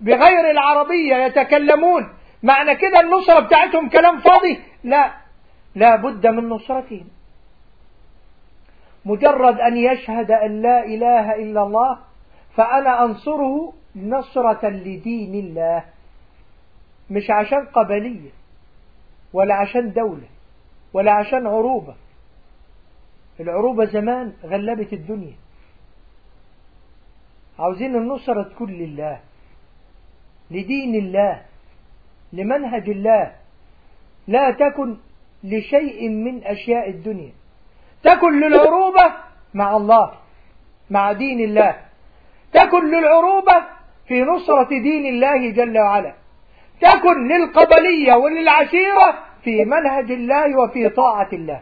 بغير العربية يتكلمون. معنى كده النصرة بتاعتهم كلام فاضي. لا لا بد من نصرتهم. مجرد أن يشهد أن لا إله إلا الله فأنا أنصره نصرة لدين الله. مش عشان قبلية ولا عشان دولة ولا عشان عروبة. العروبة زمان غلبت الدنيا. عاوزين النصرة تكون لله. لدين الله لمنهج الله. لا تكن لشيء من أشياء الدنيا. تكن للعروبة مع الله مع دين الله. تكن للعروبة في نصرة دين الله جل وعلا. تكن للقبلية وللعشيرة في منهج الله وفي طاعة الله.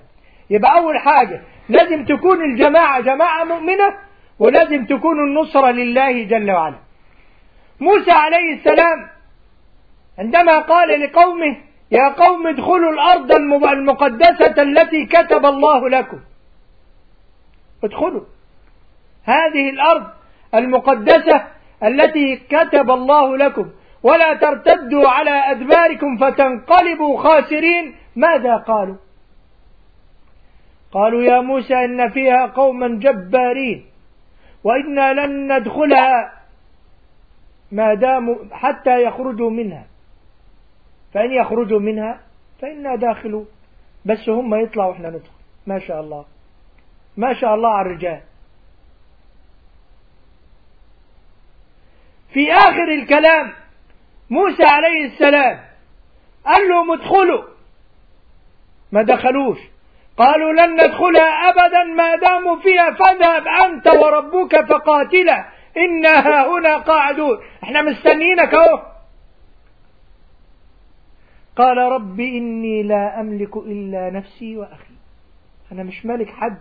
يبقى أول حاجة لازم تكون الجماعة جماعة مؤمنة ولازم تكون النصرة لله جل وعلا. موسى عليه السلام عندما قال لقومه يا قوم ادخلوا الأرض المقدسة التي كتب الله لكم. ادخلوا. هذه الأرض المقدسة التي كتب الله لكم. ولا ترتدوا على أدباركم فتنقلبوا خاسرين. ماذا قالوا؟ قالوا يا موسى إن فيها قوما جبارين وإنا لن ندخلها ما داموا حتى يخرجوا منها. فإن يخرجوا منها فإنا داخلوا بس هم يطلعوا وإحنا ندخل. ما شاء الله. ما شاء الله على الرجال. في آخر الكلام موسى عليه السلام قال لهم ادخلوا ما دخلوش. قالوا لن ندخلها أبدا. ما داموا فيها فاذهب أنت وربك فقاتلا. إنا هنا قاعدون. إحنا مستنيينك أهو. قال رب إني لا أملك إلا نفسي وأخي. أنا مش مالك حد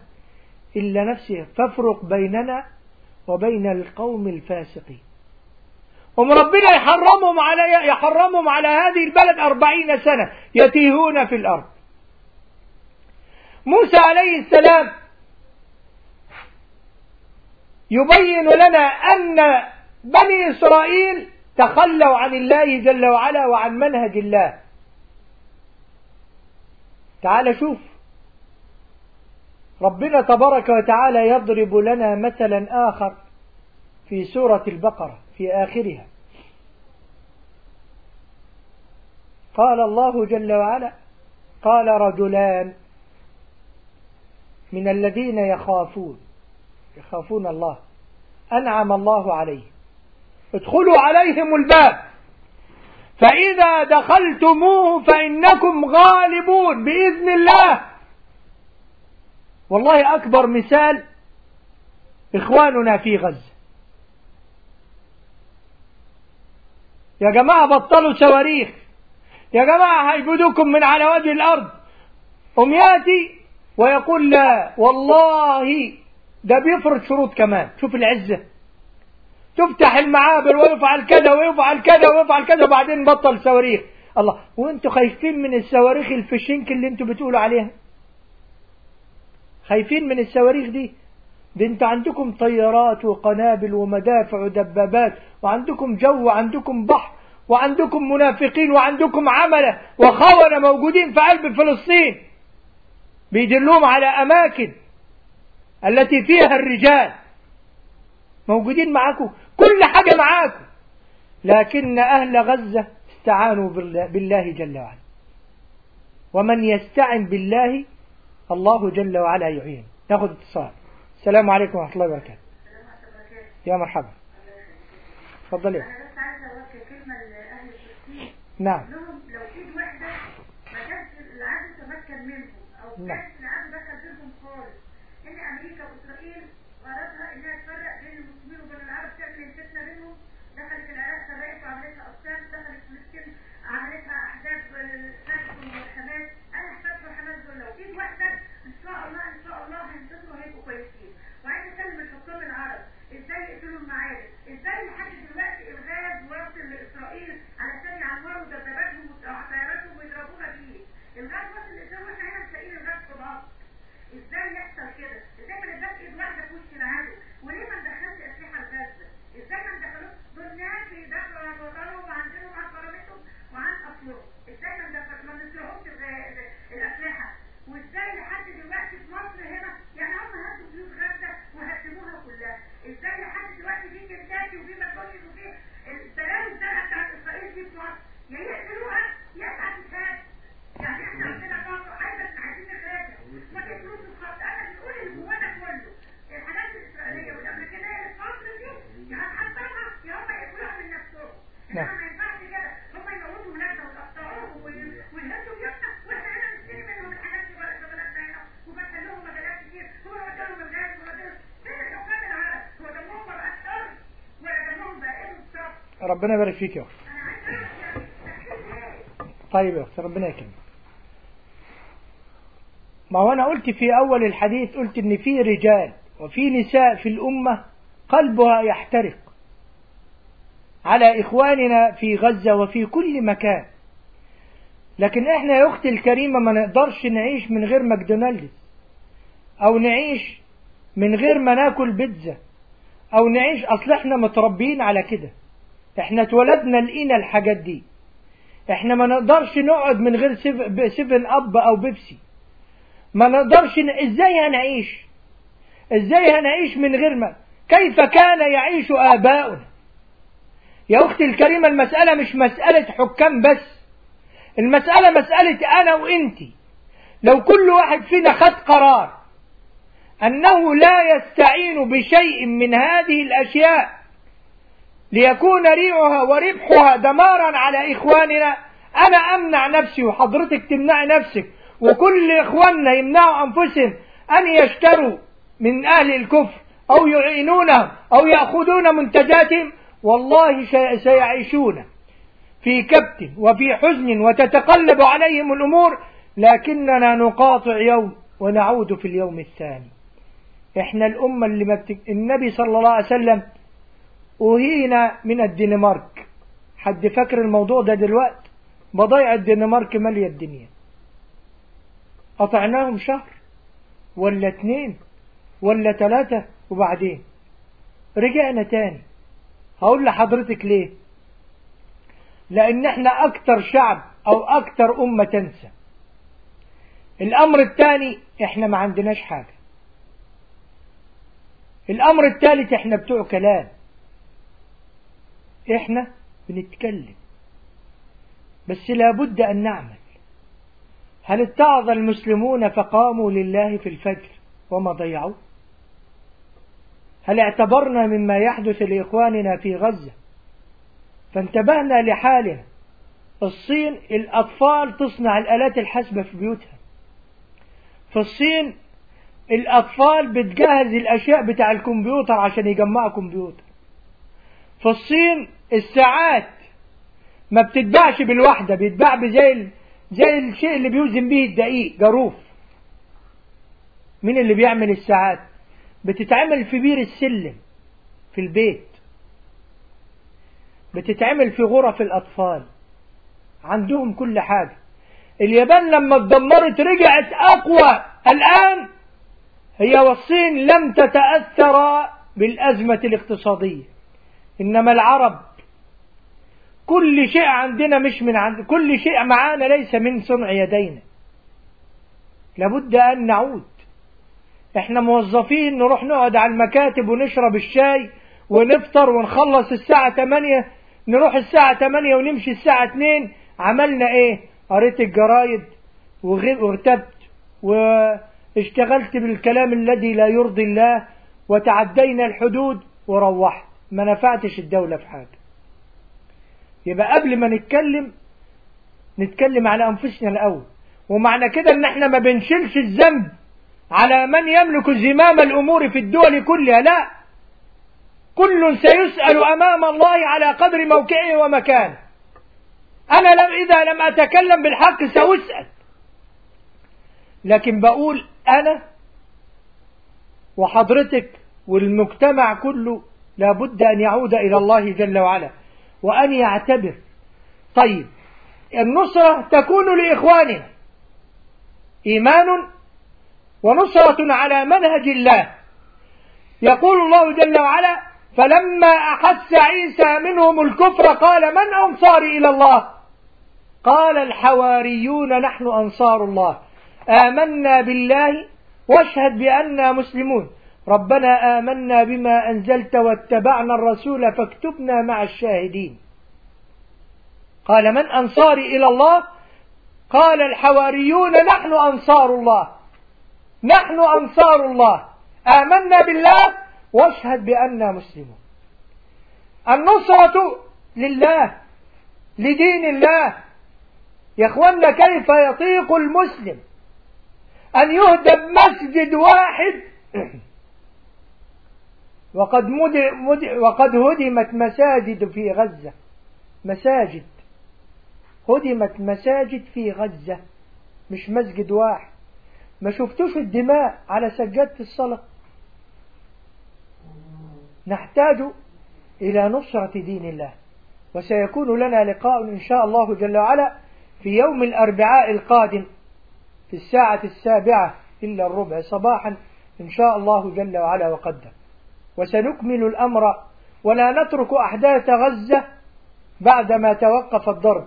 إلا نفسي. فافرق بيننا وبين القوم الفاسقين. هم ربنا يحرمهم على يحرمهم على هذه البلد أربعين سنة يتيهون في الأرض. موسى عليه السلام يبين لنا أن بني إسرائيل تخلوا عن الله جل وعلا وعن منهج الله. تعال شوف. ربنا تبارك وتعالى يضرب لنا مثلا آخر في سورة البقرة في آخرها. قال الله جل وعلا قال رجلان من الذين يخافون يخافون الله أنعم الله عليهم. ادخلوا عليهم الباب. فإذا دخلتموه فإنكم غالبون بإذن الله. والله أكبر مثال إخواننا في غزة. يا جماعة بطلوا صواريخ. يا جماعة هيجدوكم من على وجه الأرض. هم يأتي ويقول لا والله ده بيفرض شروط كمان. شوف العزة. تفتح المعابر ويفعل كذا ويفعل كذا ويفعل كذا وبعدين بطل صواريخ. الله وانتوا خايفين من الصواريخ الفشنك اللي أنتوا بتقولوا عليها؟ خايفين من الصواريخ دي؟ ده أنتوا عندكم طيارات وقنابل ومدافع ودبابات وعندكم جو وعندكم بحر وعندكم منافقين وعندكم عملة وخونة موجودين في قلب فلسطين. بيدلوهم على أماكن التي فيها الرجال. موجودين معاكم. كل حاجة معاكم لكن أهل غزة استعانوا بالله جل وعلا. ومن يستعن بالله الله جل وعلا يعين. ناخذ اتصال. السلام عليكم ورحمة الله وبركاته. يا مرحبا. لاهل فلسطين نعم. لو ايد واحدة ما كانش العدو تمكن منهم أو. كانش العدو دخل بينهم خالص ان أمريكا واسرائيل غرضها إنها تفرق بين المسلمين وبين العرب تعمل الفتنه بينهم دخلت العراق سرقت وعملتها أقسام دخلت فلسطين عملتها أحزاب آه، فتح وحماس أنا فتح وحماس دول. لو ايد واحدة إن شاء الله إن شاء الله هينتصروا وهيبقوا كويسين. وعايز أكلم الحكام العرب. إزاي يقتلوا المعابد؟ إزاي لحد دلوقتي الغاز واصل لاسرائيل علشان يعمروا دباباتهم وطياراتهم ويضربونا بيه الغاز واصل لاسرائيل وإحنا هنا مش لاقيين الغاز في مصر إزاي يحصل كده؟ إزاي ما نبقاش ايد واحدة في وش العدو وليه ما ندخلش أسلحة لغزه إزاي ما ندخلوش؟ دول ناس بيدافعوا عن وطنهم وعن دينهم وعن كرامتهم وعن أصلهم. إزاي ما ندخل ما ال- الأسلحة؟ وازاي لحد دلوقتي في مصر هنا يعني هم هدوا بيوت غزه وهدموها كلها. إزاي لحد دلوقتي في كنتاكي وفي ماكدونالدز وفي البلاوي الزرقاء بتاعت إسرائيل دي في مصر؟ يا يقتلوها يا تتهاد ربنا يبارك فيك يا طيب يا ربنا يكرمك. ما هو أنا قلت في أول الحديث قلت إن في رجال وفي نساء في الأمة قلبها يحترق. على إخواننا في غزة وفي كل مكان. لكن إحنا يا أختي الكريمة ما نقدرش نعيش من غير ماكدونالدز. أو نعيش من غير ما ناكل بيتزا. أو نعيش أصل إحنا متربيين على كده. إحنا اتولدنا لقينا الحاجات دي. إحنا ما نقدرش نقعد من غير سيف- سيفن أب أو بيبسي. ما نقدرش. إزاي هنعيش إزاي هنعيش من غير ما؟ كيف كان يعيش آباؤنا؟ يا أختي الكريمة المسألة مش مسألة حكام بس. المسألة مسألة أنا وانتي لو كل واحد فينا خد قرار أنه لا يستعين بشيء من هذه الأشياء ليكون ريعها وربحها دمارا على إخواننا أنا أمنع نفسي وحضرتك تمنع نفسك. وكل إخواننا يمنعوا أنفسهم أن يشتروا من أهل الكفر أو يعينونهم أو يأخذون منتجاتهم والله سيعيشون في كبت وفي حزن وتتقلب عليهم الأمور لكننا نقاطع يوم ونعود في اليوم الثاني. إحنا الأمة اللي ما بتك... النبي صلى الله عليه وسلم أهينا من الدنمارك. حد فاكر الموضوع ده دلوقتي بضيع الدنمارك مالية الدنيا. قطعناهم شهر ولا اتنين ولا تلاتة وبعدين؟ رجعنا تاني. هقول لحضرتك ليه؟ لأن إحنا أكتر شعب أو أكتر أمة تنسى. الأمر الثاني إحنا ما عندناش حاجة. الأمر الثالث إحنا بتوع كلام. إحنا بنتكلم. بس لابد أن نعمل. هل اتعظ المسلمون فقاموا لله في الفجر وما ضيعوه هل اعتبرنا مما يحدث لإخواننا في غزة؟ فانتبهنا لحالنا الصين الأطفال تصنع الآلات الحاسبة في بيوتها. في الصين الأطفال بتجهز الأشياء بتاع الكمبيوتر عشان يجمعوا كمبيوتر. في الصين الساعات ما بتتباعش بالواحدة بيتباع بزي. زي الشيء اللي بيوزن به الدقيق جروف مين اللي بيعمل الساعات؟ بتتعمل في بير السلم في البيت. بتتعمل في غرف الأطفال. عندهم كل حاجة. اليابان لما اتدمرت رجعت أقوى. الآن هي والصين لم تتأثر بالأزمة الاقتصادية. إنما العرب كل شيء عندنا مش من عند كل شيء معانا ليس من صنع يدينا. لابد أن نعود. إحنا موظفين نروح نقعد على المكاتب ونشرب الشاي ونفطر ونخلص الساعة 8 نروح الساعة 8 ونمشي الساعة 2 عملنا إيه؟ قريت الجرايد وارتبت واشتغلت بالكلام الذي لا يرضي الله وتعدينا الحدود وروحت. ما نفعتش الدولة في حاجة. يبقى قبل ما نتكلم نتكلم على أنفسنا الأول. ومعنى كده إن إحنا ما بنشيلش الذنب على من يملك زمام الأمور في الدول كلها لا. كل سيسأل أمام الله على قدر موقعه ومكانه. أنا لم إذا لم أتكلم بالحق سأسأل. لكن بقول أنا وحضرتك والمجتمع كله لابد أن يعود إلى الله جل وعلا. وأن يعتبر. طيب النصرة تكون لإخواننا. إيمان ونصرة على منهج الله. يقول الله جل وعلا فلما أحس عيسى منهم الكفر قال من أنصاري إلى الله؟ قال الحواريون نحن أنصار الله. آمنا بالله واشهد بأننا مسلمون. ربنا آمنا بما أنزلت واتبعنا الرسول فاكتبنا مع الشاهدين. قال من أنصاري إلى الله؟ قال الحواريون نحن أنصار الله. نحن أنصار الله. آمنا بالله واشهد بأننا مسلمون. النصرة لله لدين الله. يا اخوانا كيف يطيق المسلم أن يهدم مسجد واحد؟ وقد, مد... مد... وقد هدمت مساجد في غزة. مساجد. هدمت مساجد في غزة. مش مسجد واحد. ما شفتوش الدماء على سجادة الصلاة. نحتاج إلى نصرة دين الله. وسيكون لنا لقاء إن شاء الله جل وعلا في يوم الأربعاء القادم في الساعة السابعة إلا الربع صباحا إن شاء الله جل وعلا وقدر. وسنكمل الأمر ولا نترك أحداث غزة بعدما توقف الضرب.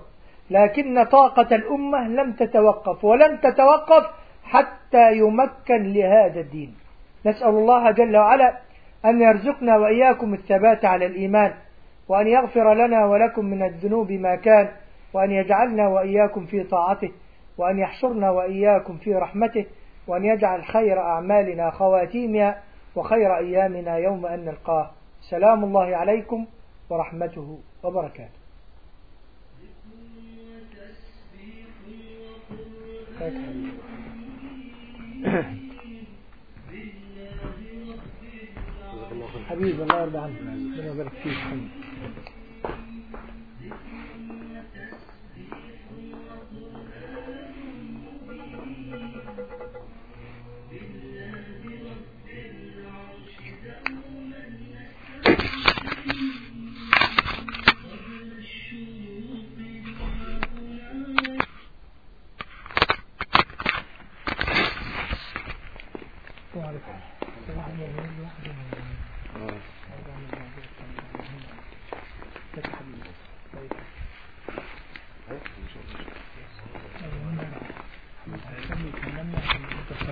لكن طاقة الأمة لم تتوقف ولن تتوقف حتى يمكن لهذا الدين. نسأل الله جل وعلا أن يرزقنا وإياكم الثبات على الإيمان وأن يغفر لنا ولكم من الذنوب ما كان وأن يجعلنا وإياكم في طاعته وأن يحشرنا وإياكم في رحمته وأن يجعل خير أعمالنا خواتيمها وخير أيامنا يوم أن نلقاه. سلام الله عليكم ورحمته وبركاته. حبيبي الله يرضى عنك. ربنا يبارك فيك.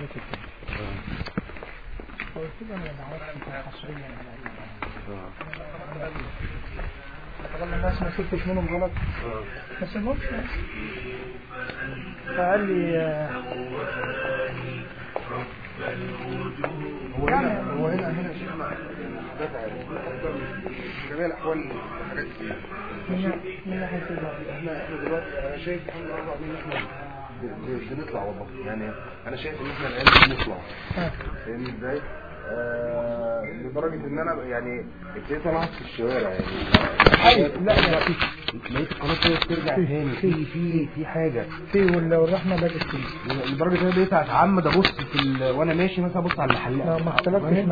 حبيبي الناس ما شفتش منهم غلط ما سمعوش فقال لي هو هنا هو هنا هنا جميع الاحوال حاجات كتير من ناحيه إحنا دلوقتي أنا شايف الحمد لله بنطلع والله. يعني أنا شايف إن إحنا العيال بنطلع. فاهمني إزاي؟ آه لدرجة إن أنا يعني ابتديت ألعب في الشوارع يعني. لا لا لقيت القناه ابتدت ترجع تاني. في في في حاجة. في والرحمه بدات فيه لدرجة إن أنا بقيت أتعمد أبص في. وأنا ماشي مثلا أبص على المحلات ما اختلفتش